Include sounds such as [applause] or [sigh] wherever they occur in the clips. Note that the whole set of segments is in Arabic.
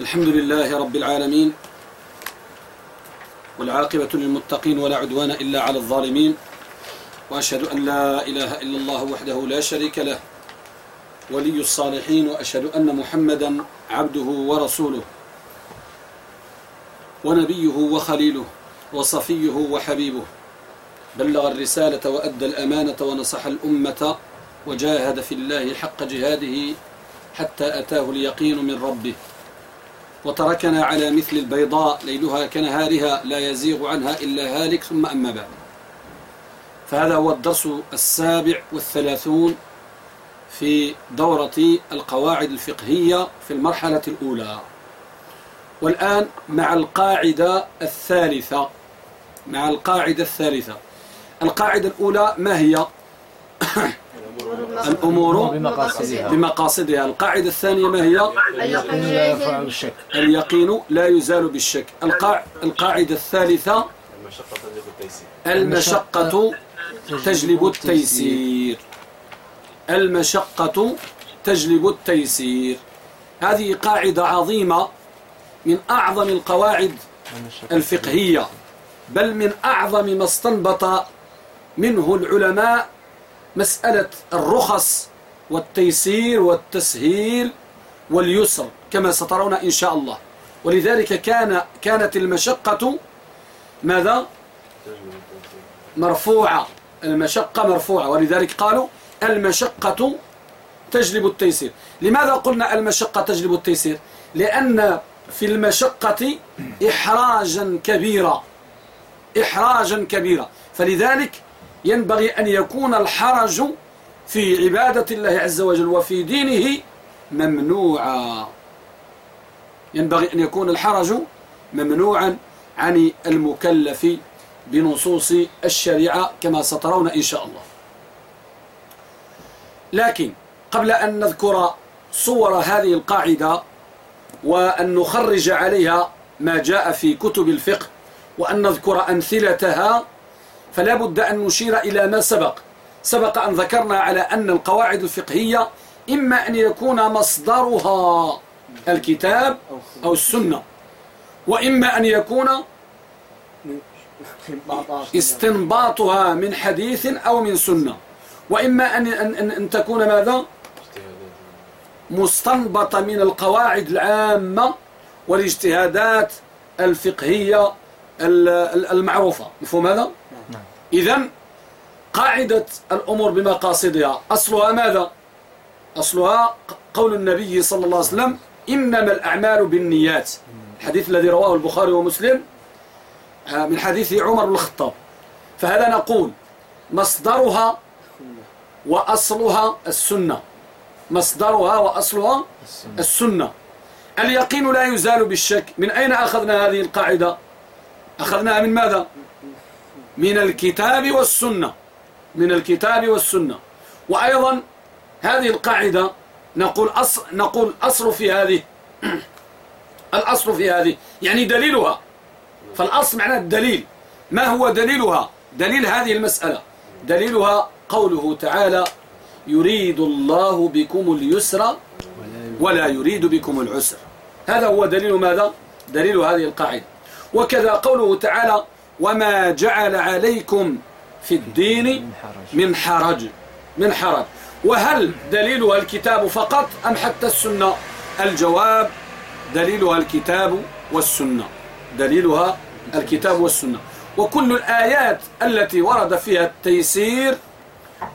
الحمد لله رب العالمين والعاقبة للمتقين ولا عدوان إلا على الظالمين وأشهد أن لا إله إلا الله وحده لا شريك له ولي الصالحين وأشهد أن محمدا عبده ورسوله ونبيه وخليله وصفيه وحبيبه. بلغ الرسالة وأدى الأمانة ونصح الأمة وجاهد في الله حق جهاده حتى أتاه اليقين من ربه. وتركنا على مثل البيضاء ليلها كنهارها لا يزيغ عنها إلا هالك ثم أما بعد. فهذا هو الدرس السابع والثلاثون في دورة القواعد الفقهية في المرحلة الأولى. والآن مع القاعدة الثالثة مع القاعدة الثالثة. القاعدة الأولى ما هي؟ [coughs] الأمور بمقاصدها بمقاصدها القاعدة الثانية ما هي؟ اليقين. لا يزال بالشك. القاع... القاعدة الثالثة المشقة تجلب التيسير المشقة تجلب التيسير. المشقة تجلب التيسير. هذه قاعدة عظيمة من أعظم القواعد الفقهية بل من أعظم ما استنبط منه العلماء مسألة الرخص والتيسير والتسهيل واليسر كما سترون إن شاء الله. ولذلك كان كانت المشقة ماذا؟ مرفوعة. المشقة مرفوعة. ولذلك قالوا المشقة تجلب التيسير. لماذا قلنا المشقة تجلب التيسير؟ لأن في المشقة إحراجا كبيرا. إحراجا كبيرا. فلذلك ينبغي أن يكون الحرج في عبادة الله عز وجل وفي دينه ممنوعا. ينبغي أن يكون الحرج ممنوعا عن المكلف بنصوص الشريعة كما سترون إن شاء الله. لكن قبل أن نذكر صور هذه القاعدة وأن نخرج عليها ما جاء في كتب الفقه وأن نذكر أمثلتها فلا بد أن نشير إلى ما سبق. سبق أن ذكرنا على أن القواعد الفقهية إما أن يكون مصدرها الكتاب أو السنة وإما أن يكون استنباطها من حديث أو من سنة وإما أن, أن, أن, تكون ماذا؟ مستنبطة من القواعد العامة والاجتهادات الفقهية ال- ال- المعروفة. مفهوم هذا؟ إذا قاعدة الأمور بمقاصدها أصلها ماذا؟ أصلها قول النبي صلى الله عليه وسلم إنما الأعمال بالنيات. الحديث الذي رواه البخاري ومسلم آه، من حديث عمر بن الخطاب. فهذا نقول مصدرها وأصلها السنة. مصدرها وأصلها. السنة. اليقين لا يزال بالشك. من أين أخذنا هذه القاعدة؟ أخذناها من ماذا؟ من الكتاب والسنة. من الكتاب والسنة. وأيضا هذه القاعدة نقول أصل, نقول أصل في هذه [clears throat] الأصل في هذه يعني دليلها. فالأصل معناه الدليل. ما هو دليلها؟ دليل هذه المسألة. دليلها قوله تعالى يريد الله بكم اليسر ولا يريد بكم العسر. هذا هو دليل ماذا؟ دليل هذه القاعدة. وكذا قوله تعالى وما جعل عليكم في الدين من حرج من حرج. وهل دليلها الكتاب فقط أم حتى السنة؟ الجواب دليلها الكتاب والسنة. دليلها الكتاب والسنة. وكل الآيات التي ورد فيها التيسير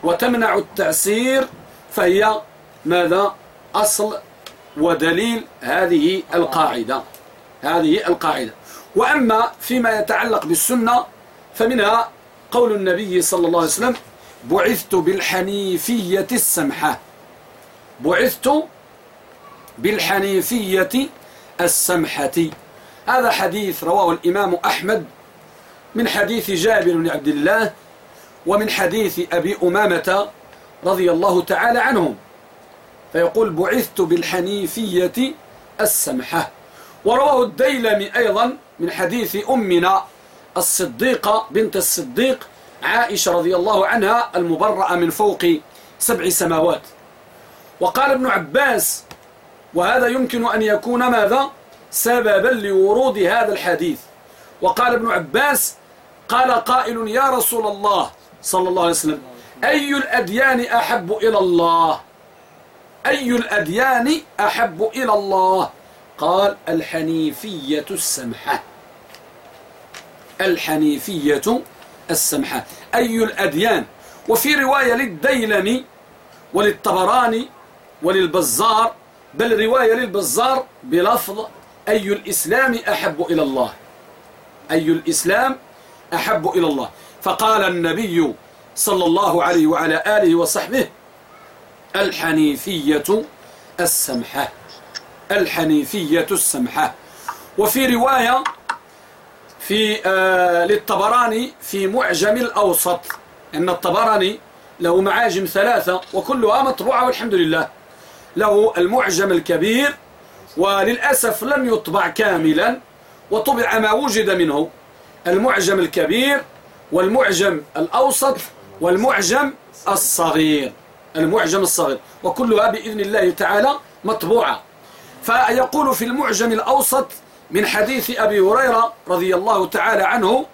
وتمنع التعسير فهي ماذا؟ أصل ودليل. هذه القاعدة. هذه القاعدة. وأما فيما يتعلق بالسنة فمنها قول النبي صلى الله عليه وسلم بعثت بالحنيفية السمحة. بعثت بالحنيفية السمحة. هذا حديث رواه الإمام أحمد من حديث جابر بن عبد الله ومن حديث أبي أمامة رضي الله تعالى عنهم فيقول بعثت بالحنيفية السمحة. ورواه الديلمي أيضا من حديث أمنا الصديقة بنت الصديق عائشة رضي الله عنها المبرأة من فوق سبع سماوات. وقال ابن عباس وهذا يمكن أن يكون ماذا؟ سببا لورود هذا الحديث. وقال ابن عباس قال قائل يا رسول الله صلى الله عليه وسلم أي الأديان أحب إلى الله؟ أي الأديان أحب إلى الله؟ قال الحنيفية السمحة. الحنيفية السمحة. أي الأديان؟ وفي رواية للديلمي وللطبراني وللبزار بل رواية للبزار بلفظ أي الإسلام أحب إلى الله. أي الإسلام أحب إلى الله. فقال النبي صلى الله عليه وعلى آله وصحبه الحنيفية السمحة. الحنيفية السمحة. وفي رواية في آه للطبراني في معجم الأوسط. أن الطبراني له معاجم ثلاثة وكلها مطبوعة والحمد لله. له المعجم الكبير وللأسف لم يطبع كاملا وطبع ما وجد منه. المعجم الكبير والمعجم الأوسط والمعجم الصغير. المعجم الصغير. وكلها بإذن الله تعالى مطبوعة. فيقول في المعجم الأوسط من حديث أبي هريرة رضي الله تعالى عنه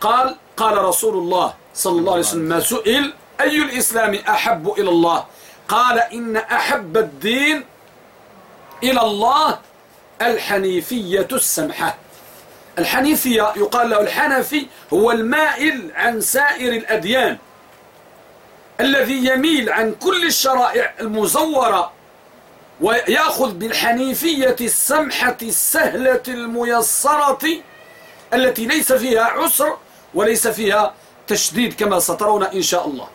قال قال رسول الله صلى الله عليه وسلم ما سئل أي الإسلام أحب إلى الله؟ قال إن أحب الدين إلى الله الحنيفية السمحة. الحنيفية يقال له الحنفي هو المائل عن سائر الأديان الذي يميل عن كل الشرائع المزورة ويأخذ بالحنيفية السمحة السهلة الميسرة التي ليس فيها عسر وليس فيها تشديد كما سترون إن شاء الله.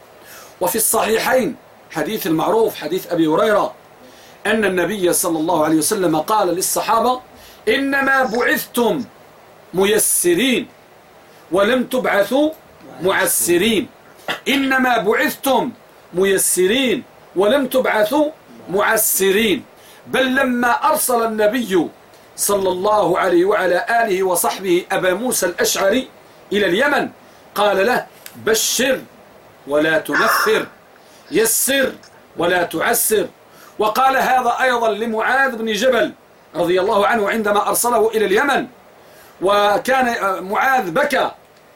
وفي الصحيحين حديث المعروف حديث أبي هريرة أن النبي صلى الله عليه وسلم قال للصحابة إنما بعثتم ميسرين ولم تبعثوا معسرين. إنما بعثتم ميسرين ولم تبعثوا معسرين بل لما أرسل النبي صلى الله عليه وعلى آله وصحبه أبا موسى الأشعري إلى اليمن قال له بشر ولا تنفر يسر ولا تعسر. وقال هذا أيضا لمعاذ بن جبل رضي الله عنه عندما أرسله إلى اليمن. وكان معاذ بكى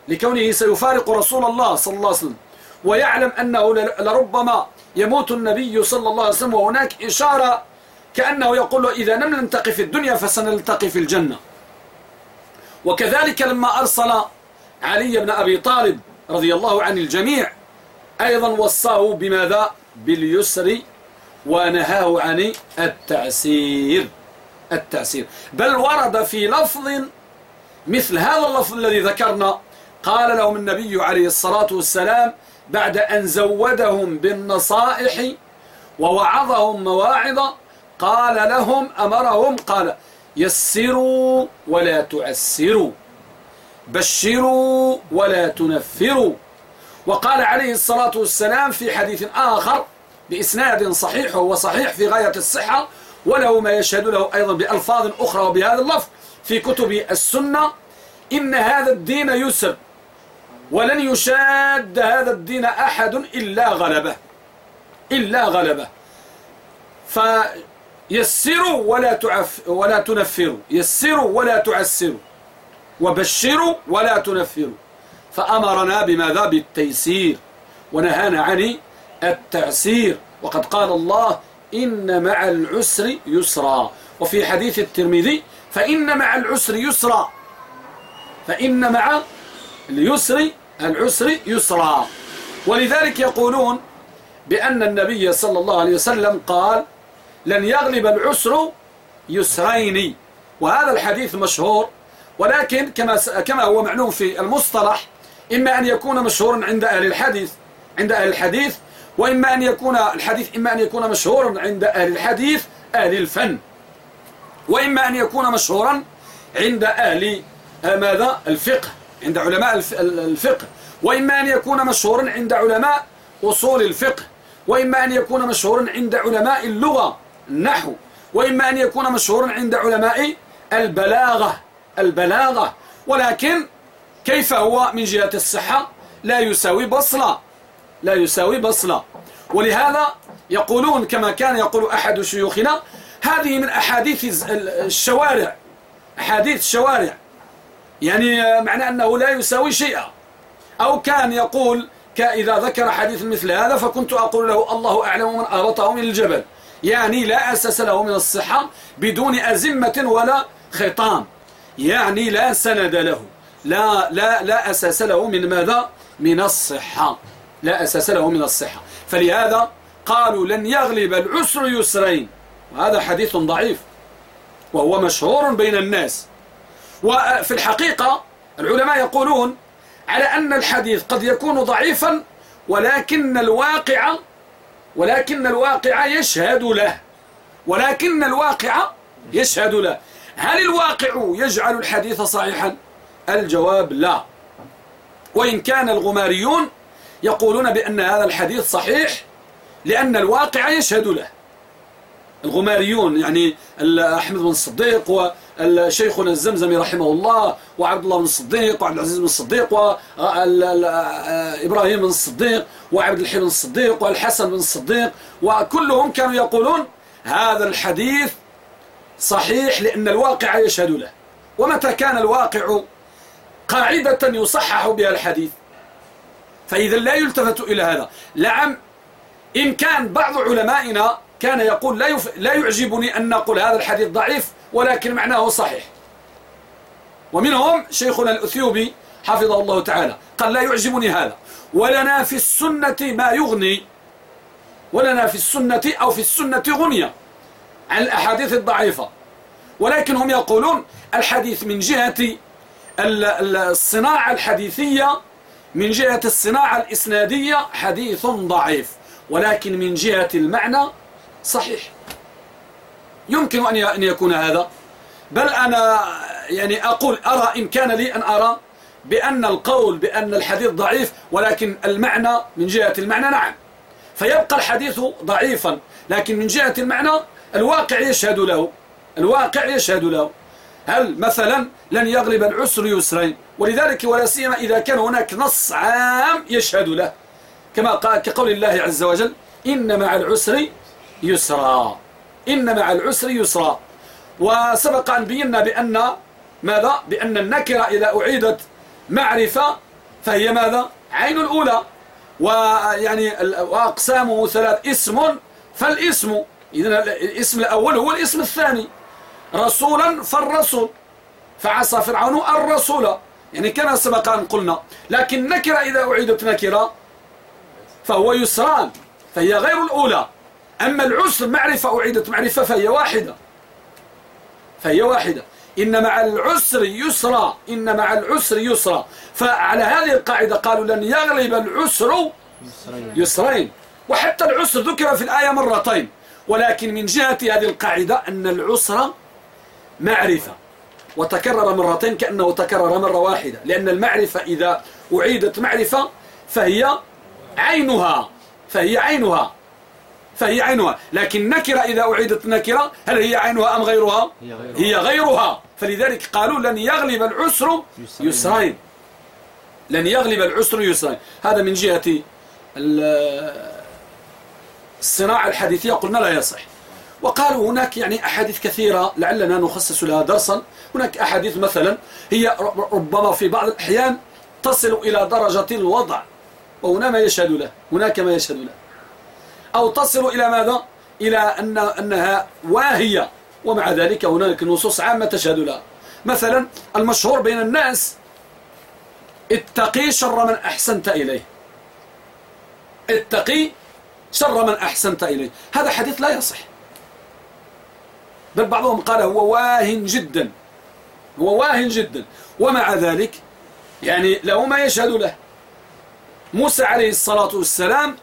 لكونه سيفارق رسول الله صلى الله عليه وسلم. ويعلم أنه لربما يموت النبي صلى الله عليه وسلم وهناك إشارة كأنه يقول له إذا لم نلتقي في الدنيا فسنلتقي في الجنة. وكذلك لما أرسل علي بن أبي طالب رضي الله عن الجميع أيضا وصاه بماذا؟ باليسر ونهاه عن التعسير. التعسير. بل ورد في لفظ مثل هذا اللفظ الذي ذكرنا. قال لهم النبي عليه الصلاة والسلام بعد أن زودهم بالنصائح ووعظهم مواعظ قال لهم أمرهم قال يسروا ولا تعسروا بشروا ولا تنفروا. وقال عليه الصلاة والسلام في حديث آخر بإسناد صحيح وهو صحيح في غاية الصحة وله ما يشهد له أيضا بألفاظ أخرى وبهذا اللفظ في كتب السنة إن هذا الدين يسر. ولن يشاد هذا الدين أحد إلا غلبه إلا غلبه. فيسروا ولا تعف ولا تنفروا. يسروا ولا تعسروا. وبشروا ولا تنفروا. فأمرنا بماذا؟ بالتيسير. ونهانا عن التعسير. وقد قال الله إن مع العسر يسرا. وفي حديث الترمذي فإن مع العسر يسرا. فإن مع اليسر العسر يسرا. ولذلك يقولون بأن النبي صلى الله عليه وسلم قال لن يغلب العسر يسرين وهذا الحديث مشهور ولكن كما كما هو معلوم في المصطلح إما أن يكون مشهورا عند أهل الحديث عند أهل الحديث وإما أن يكون الحديث إما أن يكون مشهورا عند أهل الحديث أهل الفن. وإما أن يكون مشهورا عند أهل ماذا؟ الفقه. عند علماء الفقه. وإما أن يكون مشهورا عند علماء أصول الفقه. وإما أن يكون مشهورا عند علماء اللغة النحو. وإما أن يكون مشهورا عند علماء البلاغة البلاغة. ولكن كيف هو من جهة الصحة؟ لا يساوي بصلة. لا يساوي بصلة. ولهذا يقولون كما كان يقول أحد شيوخنا هذه من أحاديث الشوارع. أحاديث الشوارع. يعني معنى أنه لا يساوي شيئا. أو كان يقول إذا ذكر حديث مثل هذا فكنت أقول له الله أعلم من أهبطه من الجبل. يعني لا أساس له من الصحة بدون أزمة ولا خطام. يعني لا سند له. لا لا لا أساس له من ماذا؟ من الصحة. لا أساس له من الصحة. فلهذا قالوا لن يغلب العسر يسرين. وهذا حديث ضعيف. وهو مشهور بين الناس. وفي الحقيقة العلماء يقولون على أن الحديث قد يكون ضعيفا ولكن الواقع ولكن الواقع يشهد له. ولكن الواقع يشهد له. هل الواقع يجعل الحديث صحيحا؟ الجواب لا. وإن كان الغماريون يقولون بأن هذا الحديث صحيح لأن الواقع يشهد له. الغماريون يعني أحمد بن الصديق وشيخنا الزمزمي رحمه الله وعبد الله بن الصديق وعبد العزيز بن الصديق وإبراهيم بن الصديق وعبد الحي بن الصديق والحسن بن الصديق وكلهم كانوا يقولون هذا الحديث صحيح لأن الواقع يشهد له. ومتى كان الواقع؟ قاعدة يصحح بها الحديث. فإذا لا يلتفت إلى هذا. لعم إن كان بعض علمائنا كان يقول لا, يف... لا يعجبني أن نقول هذا الحديث ضعيف ولكن معناه صحيح. ومنهم شيخنا الأثيوبي حفظه الله تعالى قال لا يعجبني هذا. ولنا في السنة ما يغني ولنا في السنة أو في السنة غنية عن الأحاديث الضعيفة. ولكن هم يقولون الحديث من جهة الصناعة الحديثية من جهة الصناعة الإسنادية حديث ضعيف. ولكن من جهة المعنى صحيح. يمكن أن يكون هذا. بل أنا يعني أقول أرى إن كان لي أن أرى بأن القول بأن الحديث ضعيف ولكن المعنى من جهة المعنى نعم. فيبقى الحديث ضعيفا لكن من جهة المعنى الواقع يشهد له. الواقع يشهد له. هل مثلا لن يغلب العسر يسرين؟ ولذلك ولا سيما إذا كان هناك نص عام يشهد له. كما قال كقول الله عز وجل إن مع العسر يسرا. إن مع العسر يسرا. وسبق أن بينا بأن ماذا؟ بأن النكرة إذا أعيدت معرفة فهي ماذا؟ عين الأولى. ويعني وأقسامه ثلاث اسم فالاسم إذن الاسم الأول هو الاسم الثاني. رسولا فالرسول. فعصى فرعون الرسول. يعني كما سبق أن قلنا. لكن نكرة إذا أعيدت نكرة فهو يسران فهي غير الأولى. أما العسر معرفة أعيدت معرفة فهي واحدة. فهي واحدة. إن مع العسر يسرى إن مع العسر يسرى فعلى هذه القاعدة قالوا لن يغلب العسر يسرين. وحتى العسر ذكر في الآية مرتين. ولكن من جهة هذه القاعدة أن العسر معرفة. وتكرر مرتين كأنه تكرر مرة واحدة. لأن المعرفة إذا أعيدت معرفة فهي عينها. فهي عينها. فهي عينها لكن نكرة إذا أعيدت نكرة هل هي عينها أم غيرها؟ هي غيرها, هي غيرها. فلذلك قالوا لن يغلب العسر يسرين. لن يغلب العسر يسرين. هذا من جهة الصناعة الحديثية. قلنا لا يصح. وقالوا هناك يعني أحاديث كثيرة لعلنا نخصص لها درسا. هناك أحاديث مثلا هي ربما في بعض الأحيان تصل إلى درجة الوضع وهنا ما يشهد له. هناك ما يشهد له. أو تصل إلى ماذا؟ إلى أن أنها واهية. ومع ذلك هناك نصوص عامة تشهد لها. مثلا المشهور بين الناس اتقي شر من أحسنت إليه. اتقي شر من أحسنت إليه. هذا حديث لا يصح. بل بعضهم قال هو واهن جدا. هو واهن جدا. ومع ذلك يعني له ما يشهد له. موسى عليه الصلاة والسلام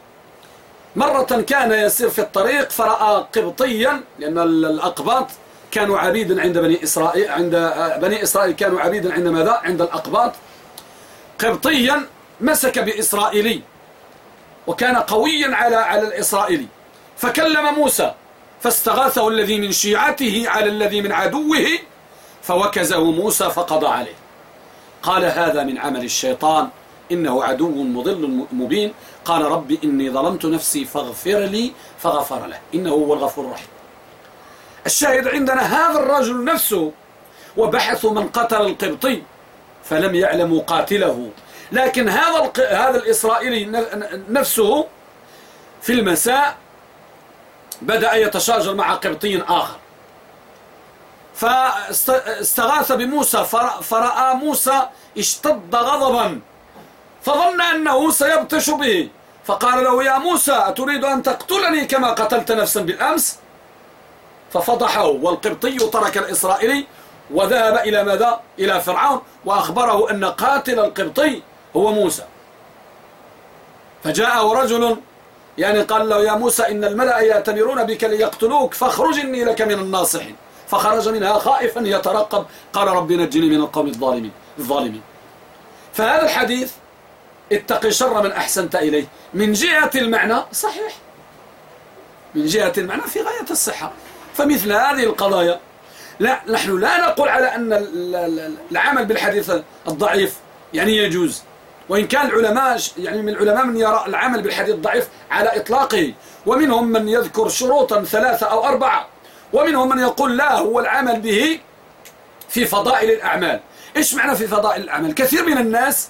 مرة كان يسير في الطريق فرأى قبطيا لأن الأقباط كانوا عبيدا عند بني إسرائيل عند بني إسرائيل كانوا عبيدا عند ماذا؟ عند الأقباط. قبطيا مسك بإسرائيلي وكان قويا على على الإسرائيلي. فكلم موسى فاستغاثه الذي من شيعته على الذي من عدوه فوكزه موسى فقضى عليه. قال هذا من عمل الشيطان إنه عدو مضل مبين. قال ربي إني ظلمت نفسي فاغفر لي فغفر له. إنه هو الغفور الرحيم. الشاهد عندنا هذا الرجل نفسه وبحثوا من قتل القبطي فلم يعلموا قاتله. لكن هذا. هذا الإسرائيلي نفسه في المساء بدأ يتشاجر مع قبطي آخر. فاستغاث بموسى فر- فرأى موسى اشتد غضبا. فظن أنه سيبطش به فقال له يا موسى أتريد أن تقتلني كما قتلت نفسا بالأمس؟ ففضحه. والقبطي ترك الإسرائيلي وذهب إلى ماذا؟ إلى فرعون وأخبره أن قاتل القبطي هو موسى. فجاءه رجل يعني قال له يا موسى إن الملأ يأتمرون بك ليقتلوك فاخرج إني لك من الناصحين. فخرج منها خائفا يترقب. قال رب نجني من القوم الظالمين. الظالمين. فهذا الحديث اتقي شر من أحسنت إليه. من جهة المعنى صحيح. من جهة المعنى في غاية الصحة. فمثل هذه القضايا لا نحن لا نقول على أن ال- ال- العمل بالحديث الضعيف يعني يجوز. وإن كان العلماء يعني من العلماء من يرى العمل بالحديث الضعيف على إطلاقه. ومنهم من يذكر شروطا ثلاثة أو أربعة. ومنهم من يقول لا هو العمل به في فضائل الأعمال. إيش معنى في فضائل الأعمال؟ كثير من الناس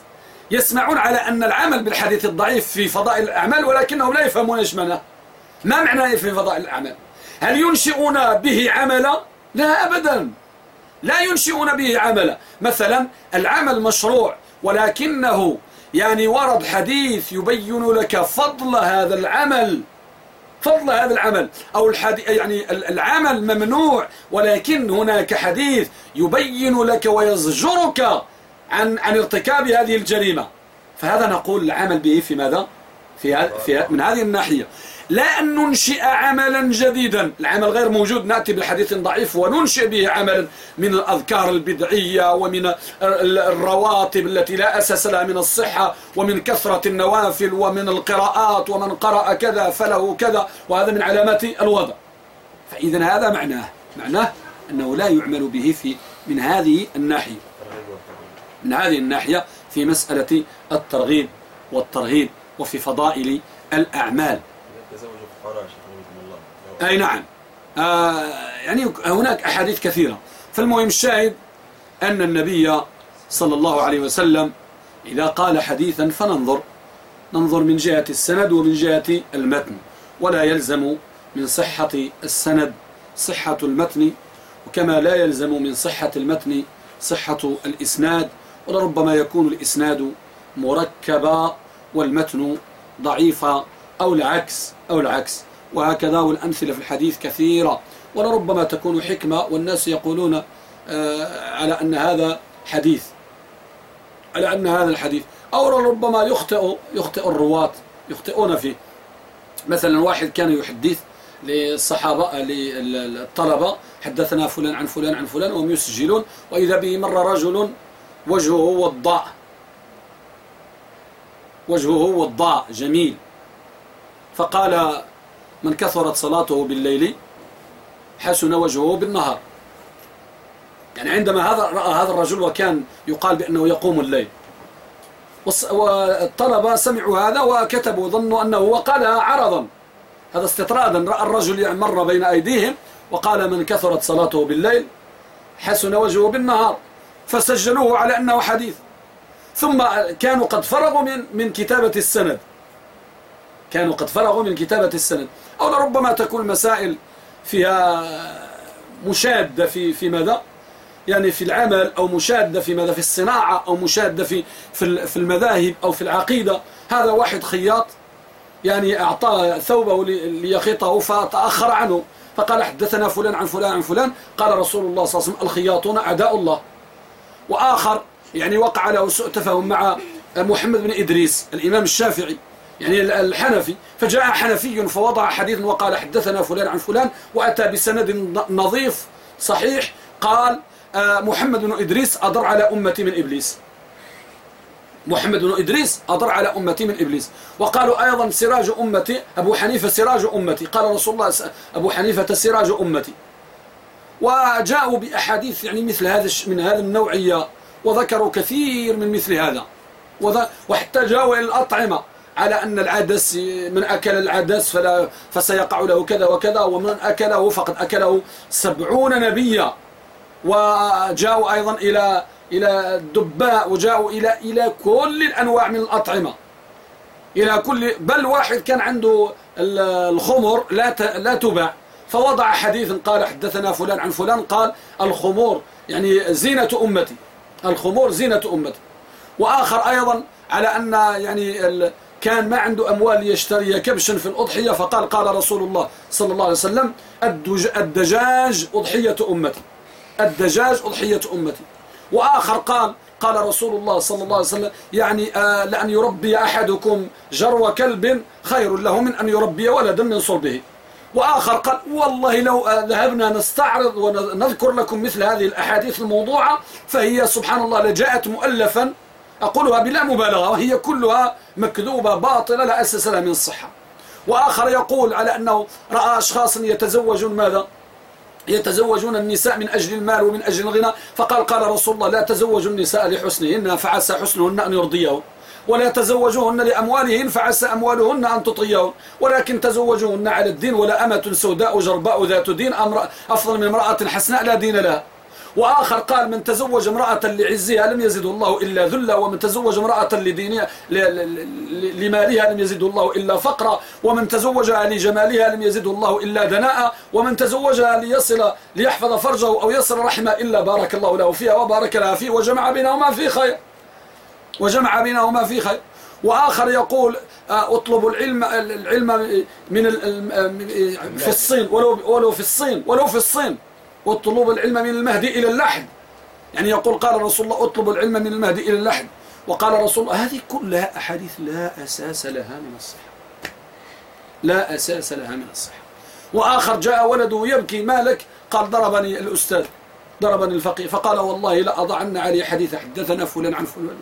يسمعون على أن العمل بالحديث الضعيف في فضائل الأعمال ولكنهم لا يفهمون إيش معناه ما معنى في فضائل الأعمال؟ هل ينشئون به عملا؟ لا أبدا. لا ينشئون به عملا. مثلا العمل مشروع ولكنه يعني ورد حديث يبين لك فضل هذا العمل. فضل هذا العمل. أو الحديث يعني ال- العمل ممنوع ولكن هناك حديث يبين لك ويزجرك عن عن ارتكاب هذه الجريمة. فهذا نقول العمل به في ماذا؟ في, في من هذه الناحية. لا أن ننشئ عملا جديدا. العمل غير موجود. نأتي بحديث ضعيف وننشئ به عملا من الأذكار البدعية ومن ال- الرواتب التي لا أساس لها من الصحة ومن كثرة النوافل ومن القراءات ومن قرأ كذا فله كذا. وهذا من علامات الوضع. فإذا هذا معناه معناه أنه لا يعمل به في من هذه الناحية. من هذه الناحية في مسألة الترغيب والترهيب وفي فضائل الأعمال. أي نعم. آه يعني هناك أحاديث كثيرة. فالمهم الشاهد أن النبي صلى الله عليه وسلم إذا قال حديثا فننظر. ننظر من جهة السند ومن جهة المتن. ولا يلزم من صحة السند صحة المتن. وكما لا يلزم من صحة المتن صحة الإسناد ولربما يكون الإسناد مركبا والمتن ضعيفا أو العكس أو العكس. وهكذا والأمثلة في الحديث كثيرة. ولربما تكون حكمة والناس يقولون آه، على أن هذا حديث. على أن هذا الحديث. أو ربما يخطئ يخطئ الرواة يخطئون فيه. مثلا واحد كان يحدث للصحابة للطلبة حدثنا فلان عن فلان عن فلان وهم يسجلون. وإذا به مر رجل وجهه وضاء وجهه وضاء جميل. فقال من كثرت صلاته بالليل حسن وجهه بالنهار. يعني عندما هذا رأى هذا الرجل وكان يقال بأنه يقوم الليل. والطلبة سمعوا هذا وكتبوا ظنوا أنه وقالها عرضا. هذا استطرادا رأى الرجل مر بين أيديهم وقال من كثرت صلاته بالليل حسن وجهه بالنهار. فسجلوه على أنه حديث. ثم كانوا قد فرغوا من من كتابة السند. كانوا قد فرغوا من كتابة السند. أو لربما تكون مسائل فيها مشادة في في ماذا؟ يعني في العمل أو مشادة في ماذا؟ في الصناعة أو مشادة في في في المذاهب أو في العقيدة. هذا واحد خياط يعني أعطاه ثوبه لي- ليخيطه فتأخر عنه. فقال حدثنا فلان عن فلان عن فلان. قال رسول الله صلى الله عليه وسلم الخياطون أعداء الله. وآخر يعني وقع له سوء تفاهم مع محمد بن إدريس الإمام الشافعي يعني الحنفي فجاء حنفي فوضع حديثا وقال حدثنا فلان عن فلان وأتى بسند نظيف صحيح قال آه، محمد بن إدريس أضر على أمتي من إبليس. محمد بن إدريس أضر على أمتي من إبليس. وقالوا أيضا سراج أمتي أبو حنيفة سراج أمتي. قال رسول الله أبو حنيفة سراج أمتي. وجاءوا بأحاديث يعني مثل هذا من هذا النوعية وذكروا كثير من مثل هذا. وحتى جاءوا إلى الأطعمة على أن العدس من أكل العدس فلا فسيقع له كذا وكذا ومن أكله فقد أكله سبعون نبيا. وجاءوا أيضا إلى إلى الدباء وجاءوا إلى إلى كل الأنواع من الأطعمة. إلى كل بل واحد كان عنده الخمر لا لا تباع. فوضع حديث قال حدثنا فلان عن فلان قال الخمور يعني زينة أمتي الخمور زينة أمتي. وآخر أيضا على أن يعني كان ما عنده أموال ليشتري كبشا في الأضحية فقال قال رسول الله صلى الله عليه وسلم الدجاج أضحية أمتي الدجاج أضحية أمتي. وآخر قال قال رسول الله صلى الله عليه وسلم يعني آه لأن يربي أحدكم جرو كلب خير له من أن يربي ولدا من صلبه. وآخر قال والله لو ذهبنا نستعرض ونذكر لكم مثل هذه الأحاديث الموضوعة فهي سبحان الله لجاءت مؤلفا أقولها بلا مبالغة وهي كلها مكذوبة باطلة لا أساس لها من الصحة وآخر يقول على أنه رأى أشخاص يتزوجون ماذا؟ يتزوجون النساء من أجل المال ومن أجل الغنى فقال قال رسول الله لا تزوجوا النساء لحسنهن فعسى حسنهن أن يرضيه ولا تزوجوهن لأموالهن فعسى أموالهن أن تطيهن ولكن تزوجوهن على الدين ولا أمة سوداء جرباء ذات دين أفضل من امرأة حسناء لا دين لها. وآخر قال من تزوج امرأة لعزها لم يزد الله إلا ذلا ومن تزوج امرأة لدينها لمالها لم يزد الله إلا فقرا ومن تزوجها لجمالها لم يزد الله إلا دناء ومن تزوجها ليصل ليحفظ فرجه أو يصل رحمه إلا بارك الله له فيها وبارك لها فيه وجمع بينهما في خير. وجمع بينهما في خير. وآخر يقول آه، اطلبوا العلم العلم من في الصين ولو ولو في الصين ولو في الصين واطلب العلم من المهدي إلى اللحد. يعني يقول قال رسول الله اطلب العلم من المهدي إلى اللحد. وقال رسول الله هذه كلها أحاديث لا أساس لها من الصحة. لا أساس لها من الصحة. وآخر جاء ولده يبكي مالك قال ضربني الأستاذ ضربني الفقيه. فقال والله لا أضعن علي حديث حدثنا فلان عن فلان.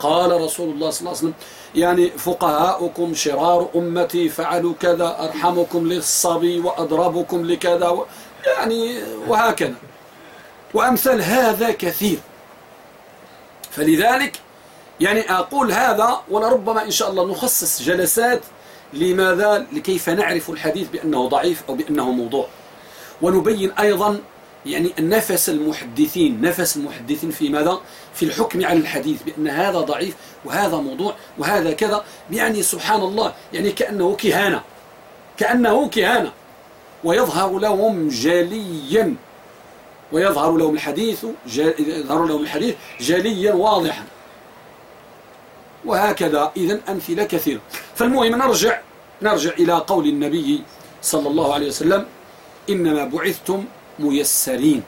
قال رسول الله صلى الله عليه وسلم يعني فقهاؤكم شرار أمتي فعلوا كذا أرحمكم للصبي وأضربكم لكذا يعني وهكذا. وأمثال هذا كثير. فلذلك يعني أقول هذا ولربما إن شاء الله نخصص جلسات لماذا؟ لكيف نعرف الحديث بأنه ضعيف أو بأنه موضوع. ونبين أيضا يعني نفس المحدثين نفس المحدثين في ماذا؟ في الحكم على الحديث بأن هذا ضعيف وهذا موضوع وهذا كذا يعني سبحان الله يعني كأنه كهانة كأنه كهانة. ويظهر لهم جليا ويظهر لهم الحديث يظهر لهم الحديث جليا واضحا. وهكذا إذا أمثلة كثيرة. فالمهم نرجع نرجع إلى قول النبي صلى الله عليه وسلم إنما بعثتم ميسرين.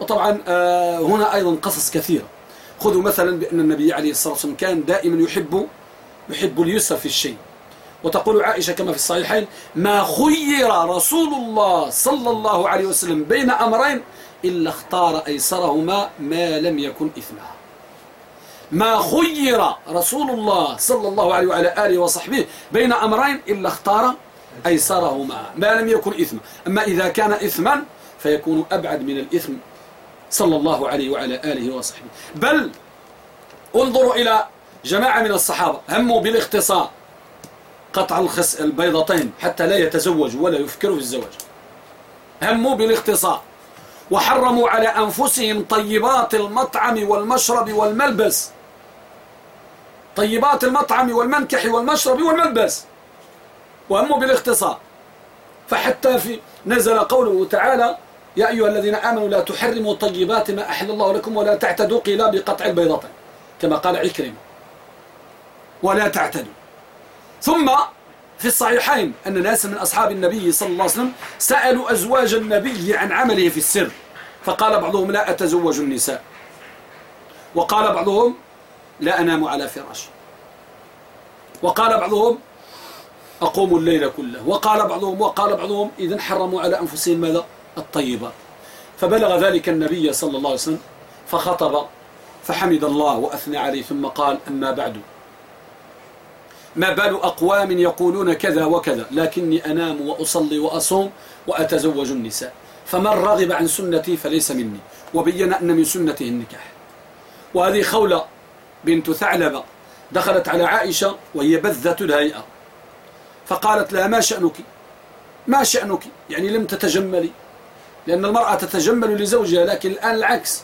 وطبعا آه، هنا أيضا قصص كثيرة. خذوا مثلا بأن النبي عليه الصلاة والسلام كان دائما يحب يحب اليسر في الشيء. وتقول عائشة كما في الصحيحين ما خير رسول الله صلى الله عليه وسلم بين أمرين إلا اختار أيسرهما ما لم يكن إثما ما خير رسول الله صلى الله عليه وعلى آله وصحبه بين أمرين إلا اختار أيسرهما ما لم يكن إثما أما إذا كان إثما فيكون أبعد من الإثم صلى الله عليه وعلى آله وصحبه. بل انظروا إلى جماعة من الصحابة هموا بالاختصار قطع البيضتين حتى لا يتزوج ولا يفكروا في الزواج. هموا بالاختصار وحرموا على أنفسهم طيبات المطعم والمشرب والملبس. طيبات المطعم والمنكح والمشرب والملبس. وهموا بالاختصار. فحتى في نزل قوله تعالى يا أيها الذين آمنوا لا تحرموا طيبات ما أحل الله لكم ولا تعتدوا قيلا بقطع البيضتين كما قال عكرمة ولا تعتدوا. ثم في الصحيحين أن ناس من أصحاب النبي صلى الله عليه وسلم سألوا أزواج النبي عن عمله في السر فقال بعضهم لا أتزوج النساء. وقال بعضهم لا أنام على فراش. وقال بعضهم أقوم الليل كله. وقال بعضهم وقال بعضهم إذن حرموا على أنفسهم ماذا؟ الطيبات فبلغ ذلك النبي صلى الله عليه وسلم فخطب فحمد الله وأثنى عليه ثم قال أما بعد. ما بال أقوام يقولون كذا وكذا لكني أنام وأصلي وأصوم وأتزوج النساء. فمن رغب عن سنتي فليس مني وبين أن من سنته النكاح. وهذه خولة بنت ثعلبة دخلت على عائشة وهي بذة الهيئة. فقالت لها ما شأنك؟ ما شأنك؟ يعني لم تتجملي. لأن المرأة تتجمل لزوجها لكن الآن العكس.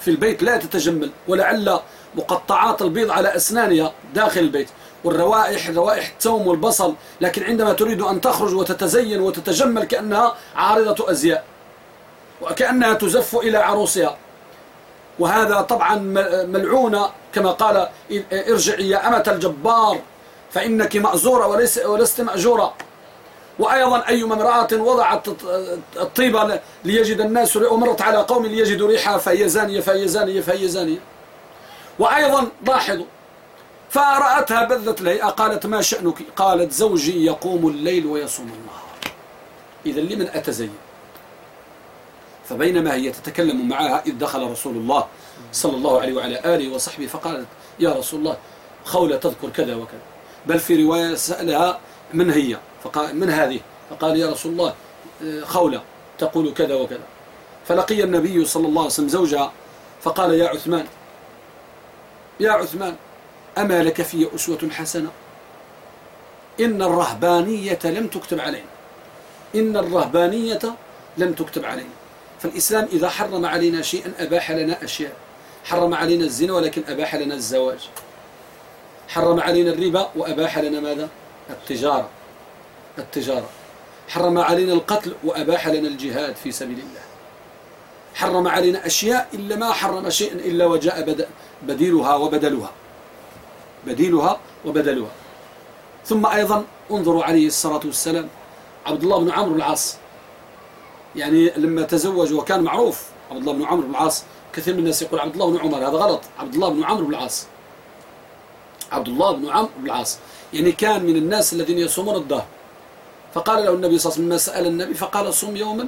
في البيت لا تتجمل ولعل مقطعات البيض على أسنانها داخل البيت. والروائح روائح التوم والبصل لكن عندما تريد أن تخرج وتتزين وتتجمل كأنها عارضة أزياء وكأنها تزف إلى عروسها. وهذا طبعا ملعونة كما قال ارجعي يا أمة الجبار فإنك مأزورة ولست مأجورة. وأيضا أي امرأة وضعت الطيبة ليجد الناس ومرت على قوم ليجدوا ريحها فهي زانية فهي زانية فهي زانية. وأيضا لاحظوا فرأتها بذت لهيئة قالت ما شأنك؟ قالت زوجي يقوم الليل ويصوم النهار. إذا لمن أتزين؟ فبينما هي تتكلم معها إذ دخل رسول الله صلى الله عليه وعلى آله وصحبه فقالت يا رسول الله خولة تذكر كذا وكذا. بل في رواية سألها من هي؟ فقال من هذه؟ فقال يا رسول الله خولة تقول كذا وكذا. فلقي النبي صلى الله عليه وسلم زوجها فقال يا عثمان يا عثمان أما لك في أسوة حسنة؟ إن الرهبانية لم تكتب علينا. إن الرهبانية لم تكتب علينا. فالإسلام إذا حرم علينا شيئا أباح لنا أشياء. حرم علينا الزنا ولكن أباح لنا الزواج. حرم علينا الربا وأباح لنا ماذا؟ التجارة التجارة حرم علينا القتل وأباح لنا الجهاد في سبيل الله. حرم علينا أشياء إلا ما حرم شيئا إلا وجاء بديلها وبدلها. بديلها وبدلها. ثم أيضا انظروا عليه الصلاة والسلام. عبد الله بن عمرو العاص. يعني لما تزوج وكان معروف عبد الله بن عمرو بن العاص كثير من الناس يقول عبد الله بن عمر هذا غلط. عبد الله بن عمرو بن العاص. عبد الله بن عمرو بن العاص. يعني كان من الناس الذين يصومون الظهر. فقال له النبي صلى الله عليه وسلم سأل النبي؟ فقال صم يوما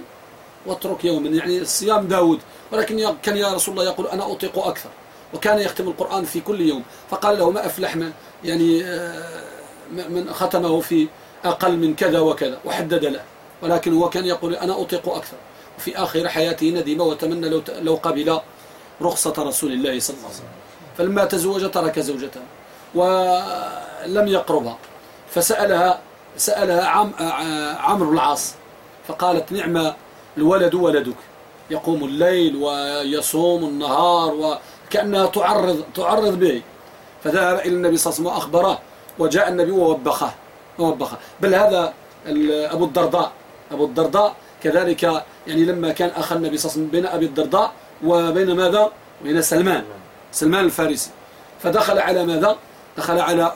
واترك يوما. يعني صيام داود. ولكن كان يا رسول الله يقول أنا أطيق أكثر. وكان يختم القرآن في كل يوم. فقال له ما أفلح من يعني آه، من ختمه في أقل من كذا وكذا. وحدد له. ولكن هو كان يقول أنا أطيق أكثر. وفي آخر حياته ندم وتمنى لو لو قبل رخصة رسول الله صلى الله عليه وسلم. فلما تزوج ترك زوجته. ولم يقربها فسألها سألها عم عمرو العاص فقالت نعم الولد ولدك. يقوم الليل ويصوم النهار وكأنها تعرض تعرض به. فذهب إلى النبي صلى الله عليه وسلم وأخبره وجاء النبي ووبخه ووبخه. بل هذا أبو الدرداء أبو الدرداء كذلك يعني لما كان أخ النبي صلى الله عليه وسلم بين أبي الدرداء وبين ماذا؟ وبين سلمان سلمان الفارسي. فدخل على ماذا؟ دخل على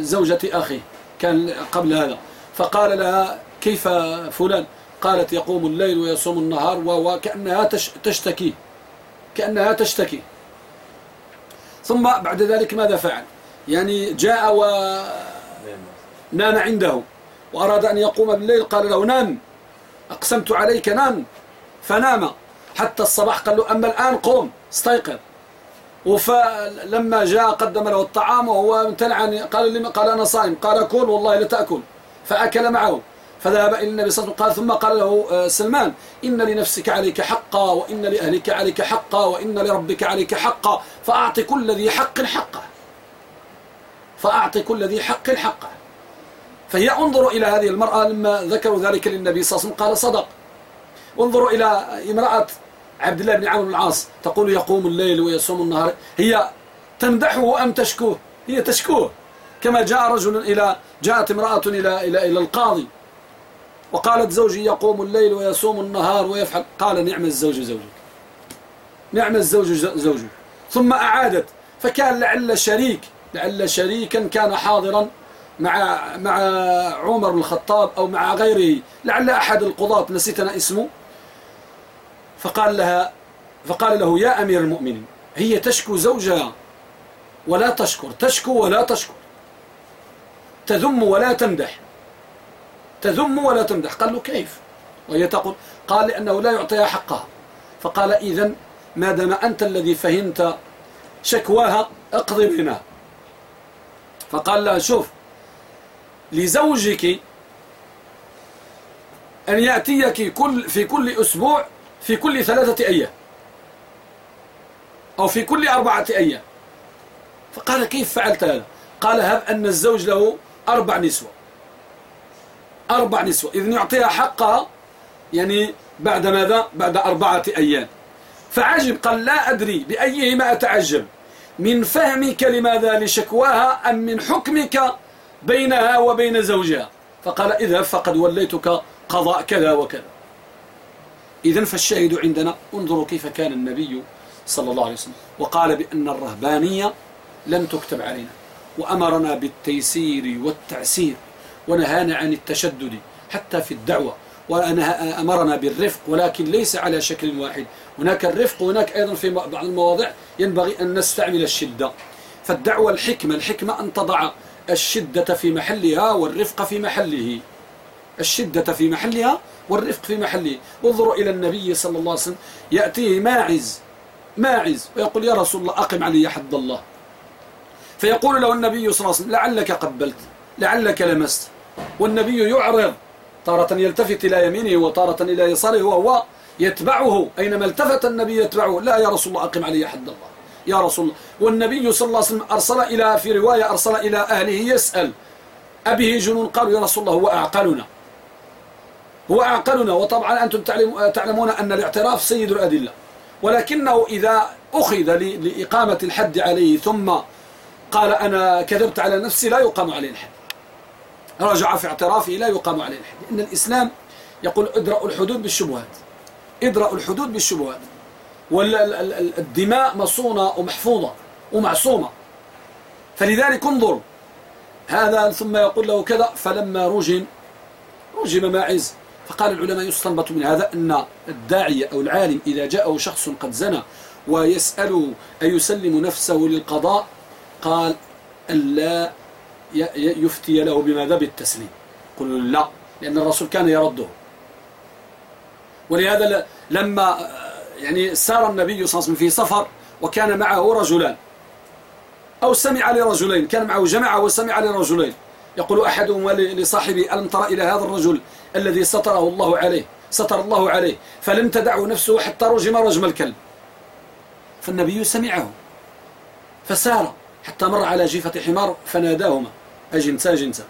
زوجة أخيه كان قبل هذا. فقال لها كيف فلان؟ قالت يقوم الليل ويصوم النهار وكأنها تشتكي. كأنها تشتكي. ثم بعد ذلك ماذا فعل؟ يعني جاء ونام عنده. وأراد أن يقوم بالليل قال له نام. أقسمت عليك نام. فنام. حتى الصباح قال له أما الآن قوم استيقظ. فلما جاء قدم له الطعام وهو امتنع قال قال أنا صائم قال كل والله لا تأكل. فأكل معه. فذهب إلى النبي صلى الله عليه وسلم قال ثم قال له آه، سلمان إن لنفسك عليك حقا وإن لأهلك عليك حقا وإن لربك عليك حقا فأعط كل ذي حق حقه. فأعط كل ذي حق حقه. فهي انظروا إلى هذه المرأة لما ذكروا ذلك للنبي صلى الله عليه وسلم قال صدق. انظروا إلى امرأة عبد الله بن عمرو بن العاص تقول يقوم الليل ويصوم النهار. هي تمدحه أم تشكوه هي تشكوه كما جاء رجل إلى جاءت امرأة إلى إلى إلى القاضي وقالت زوجي يقوم الليل ويصوم النهار ويفعل. قال نعم الزوج زوجك. نعم الزوج زوجك. ثم أعادت. فكان لعل شريك لعل شريكا كان حاضرا مع مع عمر بن الخطاب أو مع غيره. لعل أحد القضاة نسيت أنا اسمه. فقال لها فقال له يا أمير المؤمنين هي تشكو زوجها ولا تشكر تشكو ولا تشكر تذم ولا تمدح تذم ولا تمدح. قال له كيف؟ وهي تقول قال لأنه لا يعطيها حقها. فقال إذا ما دام أنت الذي فهمت شكواها اقضي بنا فقال لها شوف لزوجك أن يأتيك كل في كل أسبوع في كل ثلاثة أيام. أو في كل أربعة أيام. فقال كيف فعلت هذا؟ قال هب أن الزوج له أربع نسوة. أربع نسوة. إذن يعطيها حقها يعني بعد ماذا؟ بعد أربعة أيام. فعجب قال لا أدري بأيهما أتعجب؟ من فهمك لماذا؟ لشكواها أم من حكمك بينها وبين زوجها؟ فقال اذهب فقد وليتك قضاء كذا وكذا. إذا فالشاهد عندنا انظروا كيف كان النبي صلى الله عليه وسلم. وقال بأن الرهبانية لم تكتب علينا. وأمرنا بالتيسير والتعسير. ونهانا عن التشدد حتى في الدعوة. وأمرنا بالرفق ولكن ليس على شكل واحد. هناك الرفق وهناك أيضا في بعض المواضع ينبغي أن نستعمل الشدة. فالدعوة الحكمة الحكمة أن تضع الشدة في محلها والرفق في محله. الشدة في محلها والرفق في محله انظروا إلى النبي صلى الله عليه وسلم يأتيه ماعز ماعز ويقول يا رسول الله أقم علي حد الله. فيقول له النبي صلى الله عليه وسلم لعلك قبلت لعلك لمست. والنبي يعرض تارة يلتفت إلى يمينه وتارة إلى يساره وهو يتبعه. أينما التفت النبي يتبعه لا يا رسول الله أقم علي حد الله. يا رسول الله. والنبي صلى الله عليه وسلم أرسل إلى في رواية أرسل إلى أهله يسأل. أبيه جنون قالوا يا رسول الله هو أعقلنا. هو أعقلنا وطبعا أنتم تعلمون أن الاعتراف سيد الأدلة. ولكنه إذا أخذ لإقامة الحد عليه ثم قال أنا كذبت على نفسي لا يقام عليه الحد. رجع في اعترافه لا يقام عليه الحد. إن الإسلام يقول ادرأوا الحدود بالشبهات. ادرأوا الحدود بالشبهات. والدماء مصونة ومحفوظة ومعصومة. فلذلك انظر هذا ثم يقول له كذا فلما رجم رجم ماعز. فقال العلماء يستنبط من هذا أن الداعية أو العالم إذا جاءه شخص قد زنى ويسأل أيسلم نفسه للقضاء قال ألا يفتي له بماذا؟ بالتسليم. قل لا لأن الرسول كان يرده. ولهذا لما يعني سار النبي صلى الله عليه وسلم في سفر وكان معه رجلان أو سمع لرجلين كان معه جماعة وسمع لرجلين. يقول أحدهم لصاحبه ألم ترى إلى هذا الرجل الذي ستره الله عليه؟ ستر الله عليه. فلم تدعه نفسه حتى رجم رجم الكلب. فالنبي سمعه. فسار حتى مر على جيفة حمار فناداهما. أجنسا جنسا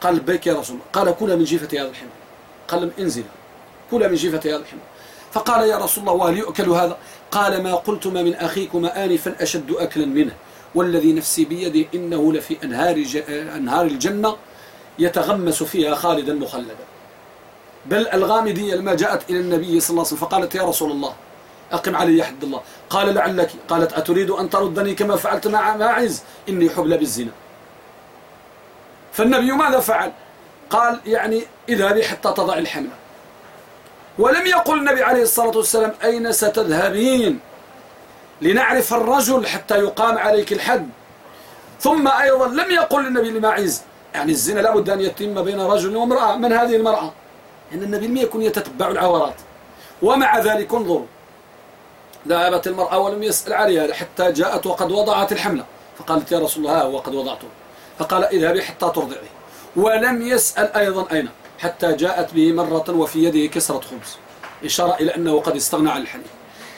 قال لبيك يا رسول الله. قال كل من جيفة هذا الحمار. قال أنزل. كل من جيفة هذا الحمار. فقال يا رسول الله وهل يؤكل هذا؟ قال ما قلتما من أخيكما آنفا أشد أكلا منه. والذي نفسي بيده إنه لفي أنهار, أنهار الجنة يتغمس فيها خالدا مخلدا. بل الغامدية لما جاءت إلى النبي صلى الله عليه وسلم فقالت يا رسول الله أقم علي حد الله. قال لعلك قالت أتريد أن تردني كما فعلت مع ماعز إني حبل بالزنا. فالنبي ماذا فعل؟ قال يعني اذهبي حتى تضع الحمل. ولم يقل النبي عليه الصلاة والسلام أين ستذهبين؟ لنعرف الرجل حتى يقام عليك الحد. ثم أيضا لم يقل النبي لماعز يعني الزنا لابد أن يتم بين رجل وامرأة. من هذه المرأة؟ إن النبي لم يكن يتتبع العورات. ومع ذلك انظروا. ذهبت المرأة ولم يسأل عليها حتى جاءت وقد وضعت الحملة. فقالت يا رسول الله وقد وضعته. فقال اذهبي حتى ترضعي. ولم يسأل أيضا أين. حتى جاءت به مرة وفي يده كسرة خبز. إشارة إلى أنه قد استغنى عن الحليب.